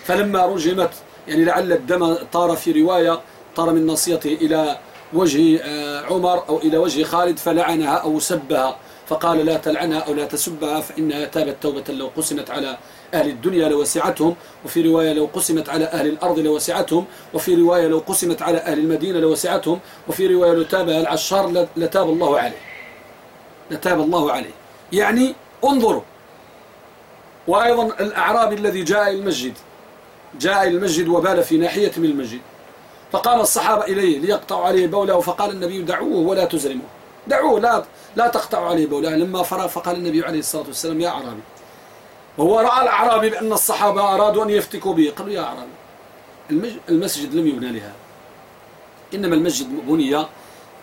فلما رجمت يعني لعل الدم طار في رواية طار من نصيته إلى وجه آه، عمر أو إلى وجه خالد فلعنها أو سبها. فقال لا تلعنها أو لا تسبها فإنها تابت توبة لو قسمت على أهل الدنيا لوسعتهم وفي رواية لو قسمت على أهل الأرض لوسعتهم وفي رواية لو قسمت على أهل المدينة لوسعتهم وفي رواية لو تابها العشار لتاب الله عليه. لتاب الله عليه. يعني انظروا. وأيضا الأعرابي الذي جاء المسجد جاء إلى المسجد وبال في ناحية من المسجد. فقام الصحابة إليه ليقطعوا عليه بوله فقال النبي دعوه ولا تزرموه دعوه لا لا تقطعوا عليه بوله. لما فرغ فقال النبي عليه الصلاة والسلام يا أعرابي. وهو رأى الأعرابي بأن الصحابة أرادوا أن يفتكوا به. قالوا يا أعرابي. المسجد لم يبنى لهذا إنما المسجد بني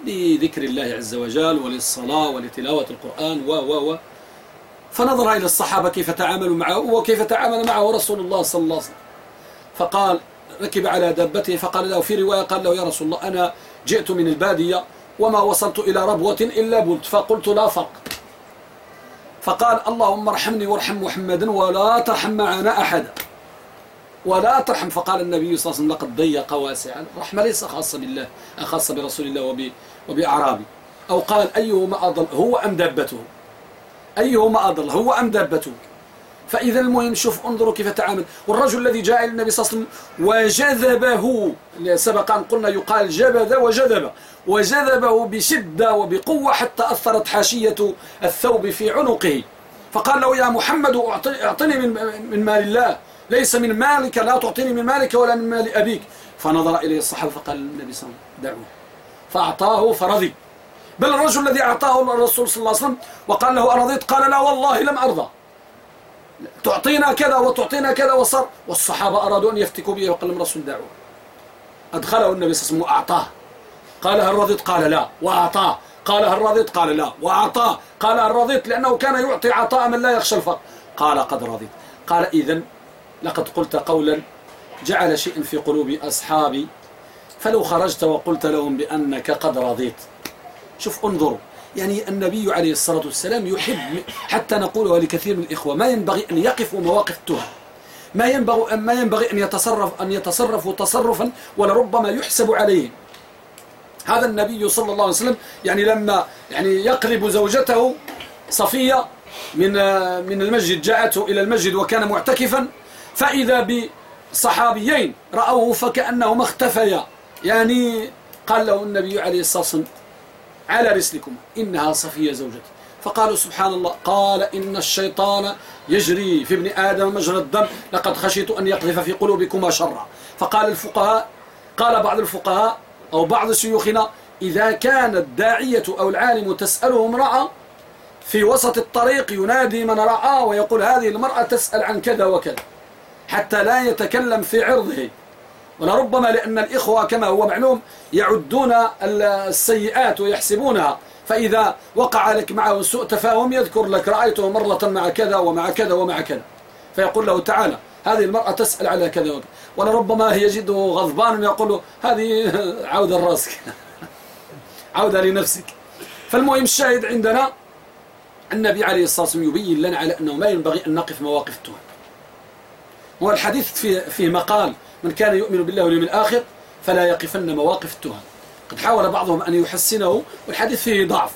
لذكر الله عز وجل وللصلاة ولتلاوة القرآن و و و. فنظر إلى الصحابة كيف تعاملوا معه وكيف تعامل معه رسول الله صلى الله عليه وسلم. فقال ركب على دابته فقال له في رواية قال له يا رسول الله أنا جئت من البادية وما وصلت إلى ربوة إلا بلت. فقلت لا فرق. فقال اللهم ارحمني وارحم محمدا ولا ترحم معنا أحدا ولا ترحم. فقال النبي صلى الله عليه وسلم لقد ضيق واسعا الرحمة ليس خاصة بالله خاصة برسول الله وبأعرابي. أو قال أيهما أضل هو أم دابته؟ أيهما أضل هو أم دابته؟ فإذا المهم شوف انظروا كيف تعامل. والرجل الذي جاء إلى النبي صلى الله عليه وسلم وجذبه سبق أن قلنا يقال جبذ وجذب. وجذبه بشدة وبقوة حتى أثرت حاشية الثوب في عنقه. فقال له يا محمد أعطني من, من مال الله. ليس من مالك لا تعطيني من مالك ولا من مال أبيك. فنظر إليه الصحابة فقال النبي صلى الله عليه وسلم دعوه. فأعطاه فرضي. بل الرجل الذي أعطاه الرسول صلى الله عليه وسلم وقال له أرضيت؟ قال لا والله لم أرضى. تعطينا كذا وتعطينا كذا وصار والصحابة أرادوا أن يفتكوا به وقال لهم الرسول دعوة. أدخله النبي صلى الله عليه وسلم وأعطاه. قال هل رضيت؟ قال لا. وأعطاه. قال هل رضيت؟ قال لا. وأعطاه. قال هل رضيت؟ لأنه كان يعطي عطاء من لا يخشى الفقر قال قد رضيت. قال إذن لقد قلت قولا جعل شيء في قلوب أصحابي فلو خرجت وقلت لهم بأنك قد رضيت. شوف انظروا. يعني النبي عليه الصلاة والسلام يحب حتى نقولها لكثير من الإخوة ما ينبغي أن يقفوا مواقف التهم. ما ينبغي ما ينبغي أن يتصرف أن يتصرفوا تصرفا ولربما يحسب عليه هذا النبي صلى الله عليه وسلم يعني لما يعني يقلب زوجته صفية من من المسجد جاءته إلى المسجد وكان معتكفا فإذا بصحابيين رأوه فكأنهما اختفيا. يعني قال له النبي عليه الصلاة والسلام على رسلكم إنها صفية زوجتي. فقالوا سبحان الله قال إن الشيطان يجري في ابن آدم مجرى الدم لقد خشيت أن يقذف في قلوبكما شرا. فقال الفقهاء قال بعض الفقهاء أو بعض شيوخنا إذا كان الداعية أو العالم تسأله امرأة في وسط الطريق ينادي من رأى ويقول هذه المرأة تسأل عن كذا وكذا حتى لا يتكلم في عرضه. ولربما لأن الإخوة كما هو معلوم يعدون السيئات ويحسبونها. فإذا وقع لك معه سوء تفاهم يذكر لك رأيته مرة مع كذا ومع كذا ومع كذا. فيقول له تعالى هذه المرأة تسأل على كذا وكذا. ولربما يجده غضبان يقول له هذه [laughs] عودة راسك [laughs] عودة لنفسك. فالمهم الشاهد عندنا النبي عليه الصلاة والسلام يبين لنا على أنه ما ينبغي أن نقف مواقف التهم. هو الحديث فيه, فيه مقال من كان يؤمن بالله واليوم الآخر فلا يقفن مواقف التهم. قد حاول بعضهم أن يحسنه والحديث فيه ضعف.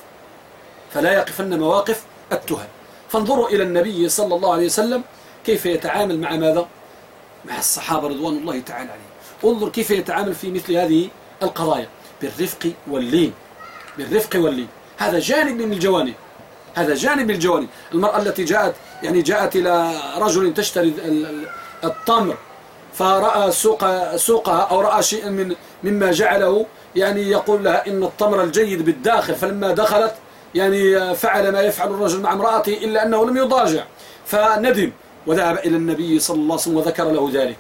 فلا يقفن مواقف التهم. فانظروا إلى النبي صلى الله عليه وسلم كيف يتعامل مع ماذا؟ مع الصحابة رضوان الله تعالى عليهم. انظر كيف يتعامل في مثل هذه القضايا. بالرفق واللين. بالرفق واللين. هذا جانب من الجوانب. هذا جانب من الجوانب. المرأة التي جاءت يعني جاءت إلى رجل تشتري التمر. فرأى سوق سوقها أو رأى شيئا من مما جعله يعني يقول لها إن التمر الجيد بالداخل فلما دخلت يعني فعل ما يفعل الرجل مع امرأته إلا أنه لم يضاجع فندم وذهب إلى النبي صلى الله عليه وسلم وذكر له ذلك.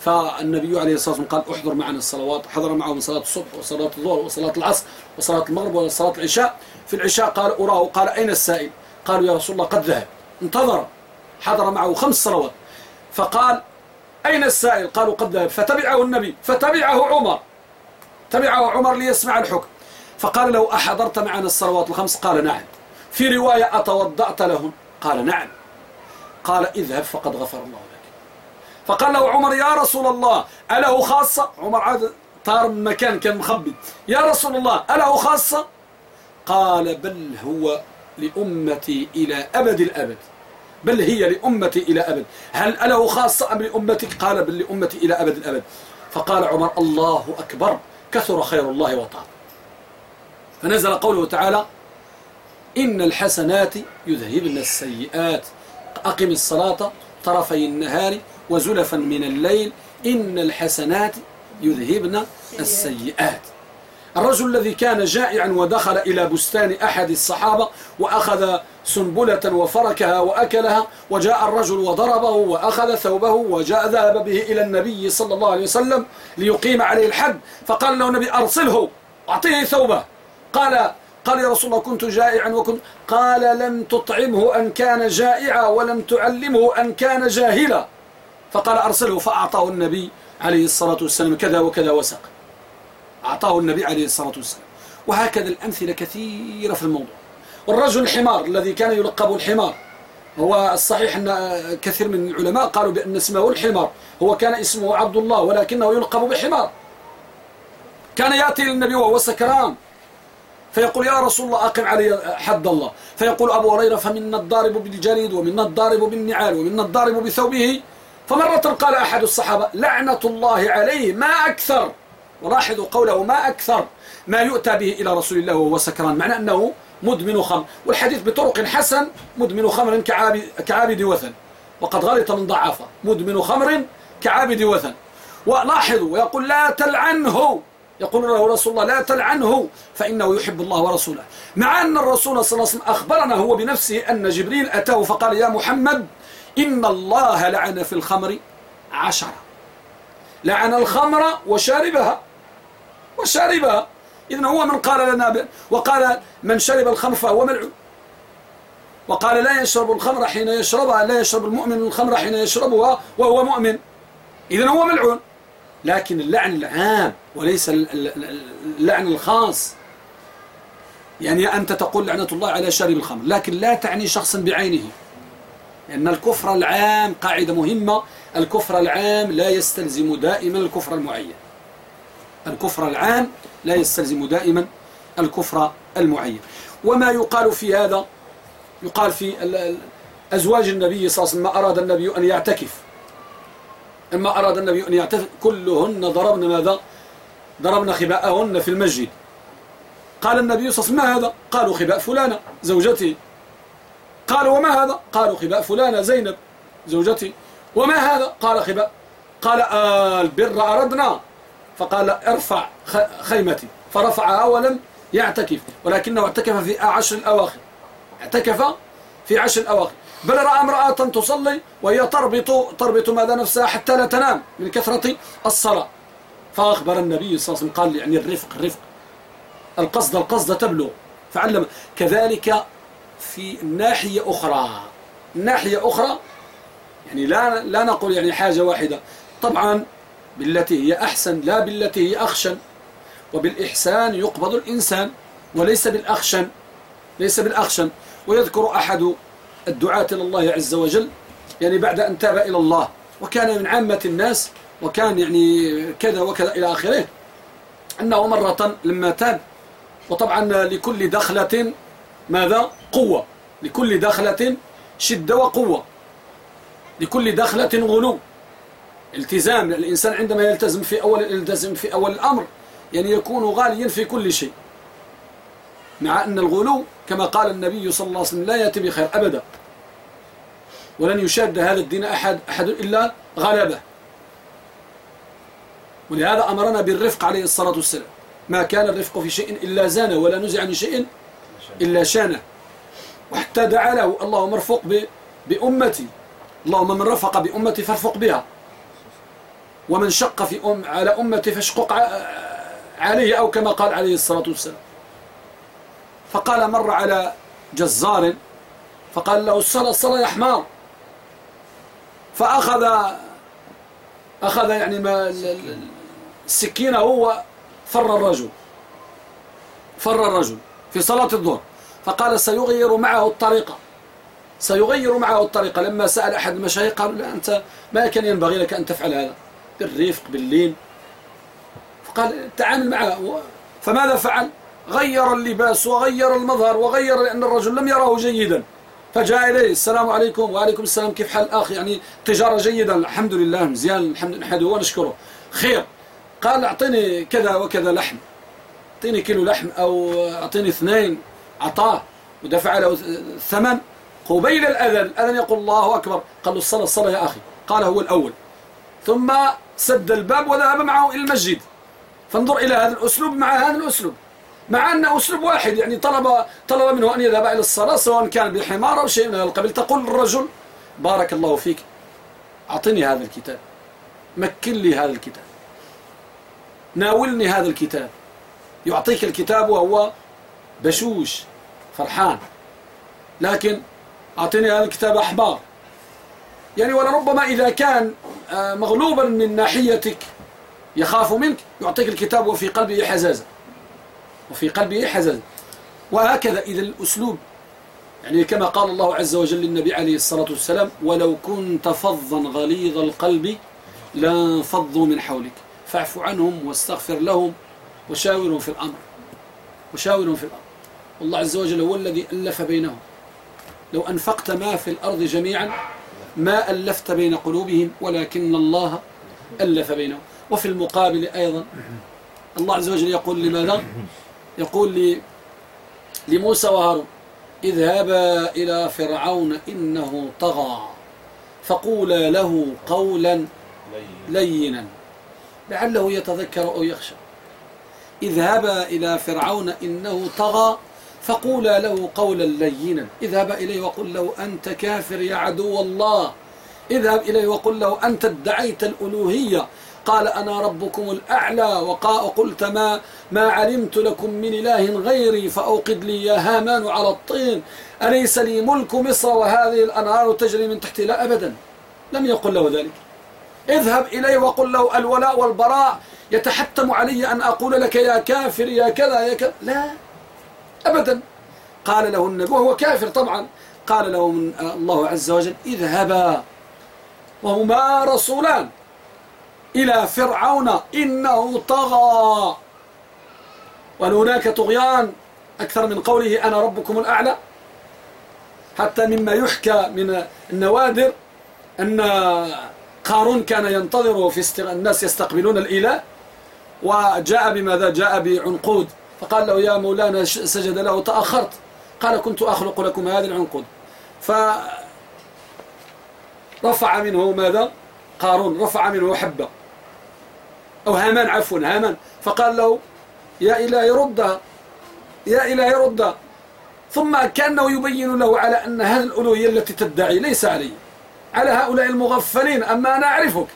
فالنبي عليه الصلاة والسلام قال أحضر معنا الصلوات. حضر معهم صلاة الصبح وصلاة الظهر وصلاة العصر وصلاة المغرب وصلاة العشاء. في العشاء قال أراه. قال أين السائل؟ قالوا يا رسول الله قد ذهب. انتظر حضر معه خمس صلوات. فقال أين السائل؟ قالوا قد ذهب. فتبعه النبي فتبعه عمر. تبعه عمر ليسمع الحكم. فقال له أحضرت معنا الصلوات الخمس؟ قال نعم. في رواية أتوضأت لهن قال نعم. قال اذهب فقد غفر الله لك. فقال له عمر يا رسول الله أله خاصة؟ عمر عاد طار من مكان كان مخبي. يا رسول الله أله خاصة؟ قال بل هو لأمتي إلى أبد الأبد. بل هي لأمتي إلى أبد. هل أله خاصة أم لأمتك؟ قال بل لأمتي إلى أبد الأبد. فقال عمر الله أكبر. كثر خير الله وطاب فنزل قوله تعالى إن الحسنات يذهبن السيئات. أقم الصلاة طرفي النهار وزلفا من الليل. إن الحسنات يذهبن السيئات. الرجل الذي كان جائعا ودخل إلى بستان أحد الصحابة وأخذ سنبلة وفركها وأكلها وجاء الرجل وضربه وأخذ ثوبه وجاء ذهب به إلى النبي صلى الله عليه وسلم ليقيم عليه الحد فقال له النبي أرسله أعطيه ثوبه. قال قال يا رسول الله كنت جائعا وكنت قال لم تطعمه أن كان جائعا ولم تعلمه أن كان جاهلا. فقال أرسله فأعطاه النبي عليه الصلاة والسلام كذا وكذا وسق. أعطاه النبي عليه الصلاة والسلام. وهكذا الأمثلة كثيرة في الموضوع. والرجل الحمار الذي كان يلقب الحمار هو الصحيح أن كثير من العلماء قالوا بأن اسمه الحمار. هو كان اسمه عبد الله ولكنه يلقب بحمار. كان يأتي للنبي وهو سكران فيقول يا رسول الله أقم علي حد الله. فيقول أبو هريرة فمنا الضارب بالجليد ومنا الضارب بالنعال ومنا الضارب بثوبه. فمرة قال أحد الصحابة لعنة الله عليه ما أكثر. ولاحظوا قوله ما أكثر ما يؤتى به إلى رسول الله وهو سكران معنى أنه مدمن خمر والحديث بطرق حسن مدمن خمر كعابد, وثن وقد غلط من ضعفه مدمن خمر كعابد وثن. ولاحظوا ويقول لا تلعنه يقول له رسول الله لا تلعنه فإنه يحب الله ورسوله. مع أن الرسول صلى الله عليه وسلم أخبرنا هو بنفسه أن جبريل أتاه فقال يا محمد إن الله لعن في الخمر عشرة. لعن الخمر وشاربها. وشاربها إذن هو من قال لنا. وقال من شرب الخمر فهو ملعون. وقال لا يشرب الخمر حين يشربها لا يشرب المؤمن الخمر حين يشربها وهو مؤمن. إذن هو ملعون. لكن اللعن العام وليس اللعن الخاص. يعني أنت تقول لعنة الله على شارب الخمر لكن لا تعني شخصا بعينه. لأن الكفر العام قاعدة مهمة. الكفر العام لا يستلزم دائما الكفر المعين. الكفر العام لا يستلزم دائما الكفر المعين. وما يقال في هذا يقال في أزواج النبي صلى الله عليه وسلم ما أراد النبي أن يعتكف. اما أراد النبي أن يعتكف كلهن ضربن ماذا؟ ضربن خباءهن في المسجد. قال النبي صلى الله عليه وسلم ما هذا؟ قالوا خباء فلانة زوجتي. قالوا وما هذا؟ قالوا خباء فلانة زينب زوجتي. وما هذا؟ قال خباء. قال آه البر أردنا. فقال ارفع خيمتي. فرفعها ولم يعتكف ولكنه اعتكف في عشر الأواخر. اعتكف في عشر الأواخر. بل رأى امرأة تصلي وهي تربط تربط ماذا نفسها حتى لا تنام من كثرة الصلاة. فأخبر النبي صلى الله عليه وسلم قال يعني الرفق الرفق القصد القصد تبلغ. فعلم. كذلك في ناحية أخرى. ناحية أخرى يعني لا لا نقول يعني حاجة واحدة. طبعا بالتي هي أحسن لا بالتي هي أخشن. وبالإحسان يقبض الإنسان وليس بالأخشن ليس بالأخشن. ويذكر أحد الدعاة إلى الله عز وجل يعني بعد أن تاب إلى الله وكان من عامة الناس وكان يعني كذا وكذا إلى آخره أنه مرة لما تاب وطبعا لكل دخلة ماذا؟ قوة. لكل دخلة شدة وقوة. لكل دخلة غلو. التزام الإنسان عندما يلتزم في أول يلتزم في أول الأمر يعني يكون غاليا في كل شيء. مع أن الغلو كما قال النبي صلى الله عليه وسلم لا يأتي بخير أبدا. ولن يشاد هذا الدين أحد, أحد إلا غلبه. ولهذا أمرنا بالرفق عليه الصلاة والسلام. ما كان الرفق في شيء إلا زانه ولا نزع من شيء إلا شانه. وحتى دعا له اللهم ارفق بأمتي. اللهم من رفق بأمتي فارفق بها. ومن شق في أم على أمتي فاشقق عليه أو كما قال عليه الصلاة والسلام. فقال مر على جزار فقال له الصلاة الصلاة يا حمار فأخذ أخذ يعني ما السكينة هو فر الرجل. فر الرجل في صلاة الظهر. فقال سيغير معه الطريقة. سيغير معه الطريقة. لما سأل أحد المشايخ لا أنت ما كان ينبغي لك أن تفعل هذا. بالرفق باللين فقال تعامل معه فماذا فعل؟ غير اللباس وغير المظهر وغير لأن الرجل لم يراه جيدا. فجاء إليه السلام عليكم وعليكم السلام كيف حال الأخ؟ يعني تجارة جيدة. الحمد لله مزيان الحمد لله ونشكره. خير. قال أعطيني كذا وكذا لحم. أعطيني كيلو لحم أو أعطيني اثنين. أعطاه ودفع له الثمن قبيل الأذن. الأذن يقول الله أكبر. قال له الصلاة الصلاة يا أخي. قال هو الأول. ثم سد الباب وذهب معه إلى المسجد. فانظر إلى هذا الأسلوب مع هذا الأسلوب. مع أن أسلوب واحد يعني طلب طلب منه أن يذهب إلى الصلاة سواء كان بحمار أو شيء من هذا القبيل. تقول للرجل بارك الله فيك أعطني هذا الكتاب مكن لي هذا الكتاب ناولني هذا الكتاب يعطيك الكتاب وهو بشوش فرحان لكن أعطيني هذا الكتاب أحبار يعني ولربما إذا كان مغلوبا من ناحيتك. يخاف منك. يعطيك الكتاب وفي قلبه حزازة وفي قلبه حزن وهكذا إذا الأسلوب. يعني كما قال الله عز وجل للنبي عليه الصلاة والسلام ولو كنت فظا غليظ القلب لانفضوا من حولك. فاعف عنهم واستغفر لهم وشاورهم في الأمر. وشاورهم في الأمر. والله عز وجل هو الذي ألف بينهم. لو أنفقت ما في الأرض جميعا ما ألفت بين قلوبهم ولكن الله ألف بينهم. وفي المقابل أيضا الله عز وجل يقول لماذا؟ يقول لموسى وهارون اذهبا إلى فرعون إنه طغى فقولا له قولا لينا لعله يتذكر أو يخشى. اذهبا إلى فرعون إنه طغى فقولا له قولا لينا. اذهب إليه وقل له أنت كافر يا عدو الله. اذهب إليه وقل له أنت ادعيت الألوهية. قال أنا ربكم الأعلى وقلت ما ما علمت لكم من إله غيري فأوقد لي يا هامان على الطين. أليس لي ملك مصر وهذه الأنهار تجري من تحتي؟ لا أبدا. لم يقل له ذلك. اذهب إليه وقل له الولاء والبراء. يتحتم علي أن أقول لك يا كافر يا كذا يا كذا. لا. أبدا. قال له النبي وهو كافر طبعا. قال له من الله عز وجل اذهبا وهما رسولان إلى فرعون إنه طغى. وأن هناك طغيان أكثر من قوله أنا ربكم الأعلى؟ حتى مما يحكى من النوادر أن قارون كان ينتظر في. الناس يستقبلون الإله وجاء بماذا؟ جاء بعنقود. فقال له يا مولانا سجد له تأخرت. قال كنت أخلق لكم هذه العنقود. فرفع منه ماذا؟ قارون. رفع منه حبة. أو هامان عفوا هامان. فقال له يا إلهي ردها يا إلهي ردها ثم كأنه يبين له على أن هذه الألوهية التي تدعي ليس علي. على هؤلاء المغفلين. أما أنا أعرفك.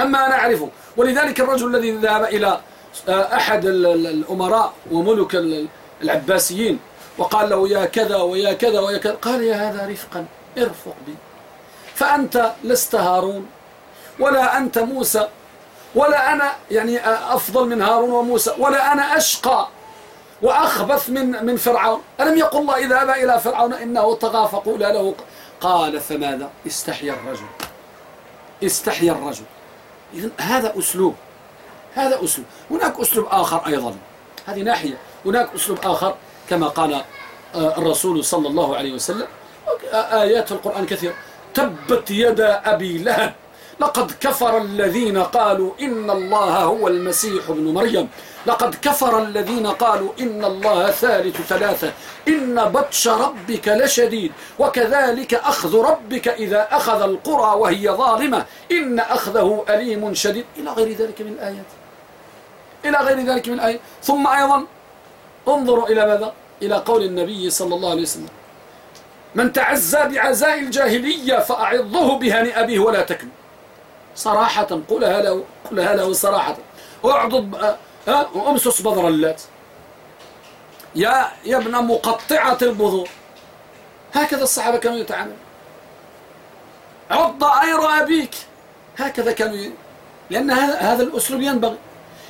أما أنا أعرفك. ولذلك الرجل الذي ذهب إلى أحد الأمراء وملك العباسيين وقال له يا كذا ويا كذا ويا كذا. قال يا هذا رفقا ارفق بي. فأنت لست هارون ولا أنت موسى ولا أنا يعني أفضل من هارون وموسى ولا أنا أشقى وأخبث من من فرعون. ألم يقل الله إذا أبى إلى فرعون إنه طغى فقولا له؟ قال فماذا؟ استحيا الرجل. استحيا الرجل. إذن هذا أسلوب. هذا أسلوب. هناك أسلوب آخر أيضا. هذه ناحية. هناك أسلوب آخر كما قال آه، الرسول صلى الله عليه وسلم. آيات في القرآن كثيرة. تبت يدا أبي لهب لقد كفر الذين قالوا إن الله هو المسيح ابن مريم. لقد كفر الذين قالوا إن الله ثالث ثلاثة. إن بطش ربك لشديد وكذلك أخذ ربك إذا أخذ القرى وهي ظالمة. إن أخذه أليم شديد. إلى غير ذلك من الآيات. إلى غير ذلك من الآيات ثم أيضا انظروا إلى ماذا؟ إلى قول النبي صلى الله عليه وسلم من تعزى بعزاء الجاهلية فأعظه بهن أبيه ولا تكن صراحة قلها له قلها له صراحة. اعضد وامسس بذر اللات. يا يا ابن مقطعة البذور. هكذا الصحابة كانوا يتعاملون. عض أير أبيك. هكذا كانوا. لأن هذا الأسلوب ينبغي.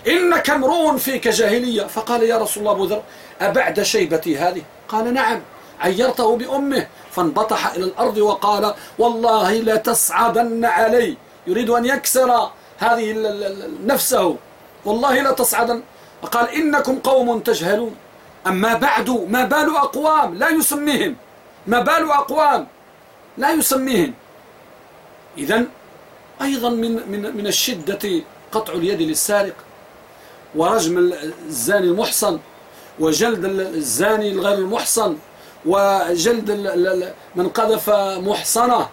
إنك امرؤ فيك جاهلية. فقال يا رسول الله أبو ذر أبعد شيبتي هذه؟ قال نعم. عيرته بأمه فانبطح إلى الأرض وقال والله لا تصعدن علي. يريد أن يكسر هذه نفسه. والله لا تصعدن وقال إنكم قوم تجهلون. أما بعد ما بال أقوام؟ لا يسميهم. ما بال أقوام؟ لا يسميهم. إذا أيضا من, من, من الشدة قطع اليد للسارق. ورجم الزاني المحصن وجلد الزاني الغير المحصن وجلد من قذف محصنة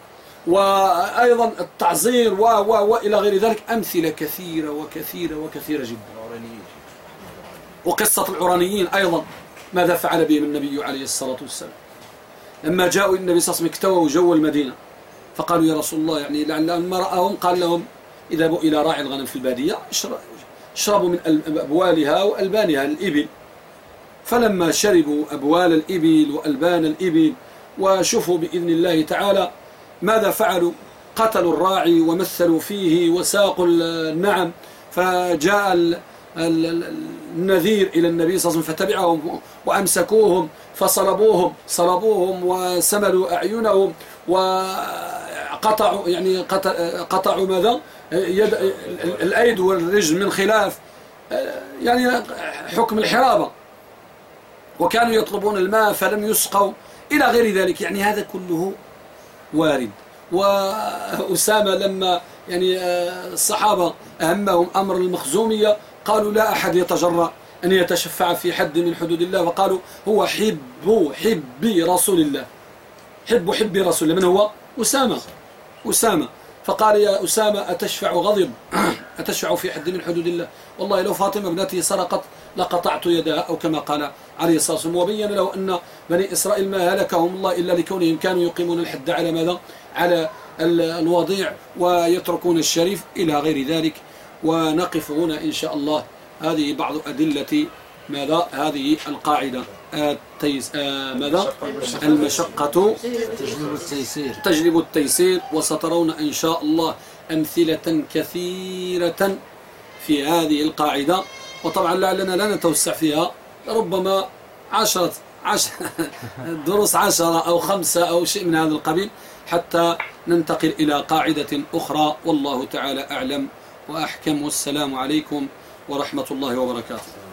وأيضا التعزير و و وإلى غير ذلك أمثلة كثيرة وكثيرة وكثيرة جدا. وقصة العرانيين أيضا ماذا فعل بهم النبي عليه الصلاة والسلام؟ لما جاءوا النبي صلى الله عليه وسلم اكتووا جو المدينة فقالوا يا رسول الله يعني لما رأهم قال لهم إذهبوا إلى راعي الغنم في البادية اشربوا من أبوالها وألبانها الإبل. فلما شربوا أبوال الإبل وألبان الإبل وشفوا بإذن الله تعالى ماذا فعلوا؟ قتلوا الراعي ومثلوا فيه وساقوا النعم. فجاء النذير إلى النبي صلى الله عليه وسلم فتبعهم وأمسكوهم فصلبوهم صلبوهم وسملوا أعينهم وقطعوا يعني قطعوا ماذا؟ يد الأيد والرجل من خلاف يعني حكم الحرابة. وكانوا يطلبون الماء فلم يسقوا إلى غير ذلك. يعني هذا كله وارد. وأسامة لما يعني آه، الصحابة أهمهم أمر المخزومية قالوا لا أحد يتجرأ أن يتشفع في حد من حدود الله وقالوا هو حب حبي رسول الله. حب حبي رسول الله. من هو؟ أسامة. أسامة. فقال يا أسامة أتشفع غضب؟ [clears throat] أتشفع في حد من حدود الله؟ والله لو فاطمة ابنتي سرقت لقطعت يدها أو كما قال عليه الصلاة والسلام. وبين له أن بني إسرائيل ما هلكهم الله إلا لكونهم كانوا يقيمون الحد على ماذا؟ على الوضيع ويتركون الشريف إلى غير ذلك. ونقف هنا إن شاء الله. هذه بعض أدلة ماذا؟ هذه القاعدة. التيس آه ماذا؟ المشقة. تجلب التيسير. تجلب التيسير وسترون إن شاء الله أمثلة كثيرة في هذه القاعدة. وطبعا لعلنا لا نتوسع فيها. ربما عشرة عشر [laughs] دروس عشرة أو خمسة أو شيء من هذا القبيل حتى ننتقل إلى قاعدة أخرى. والله تعالى أعلم. وأحكم. والسلام عليكم ورحمة الله وبركاته.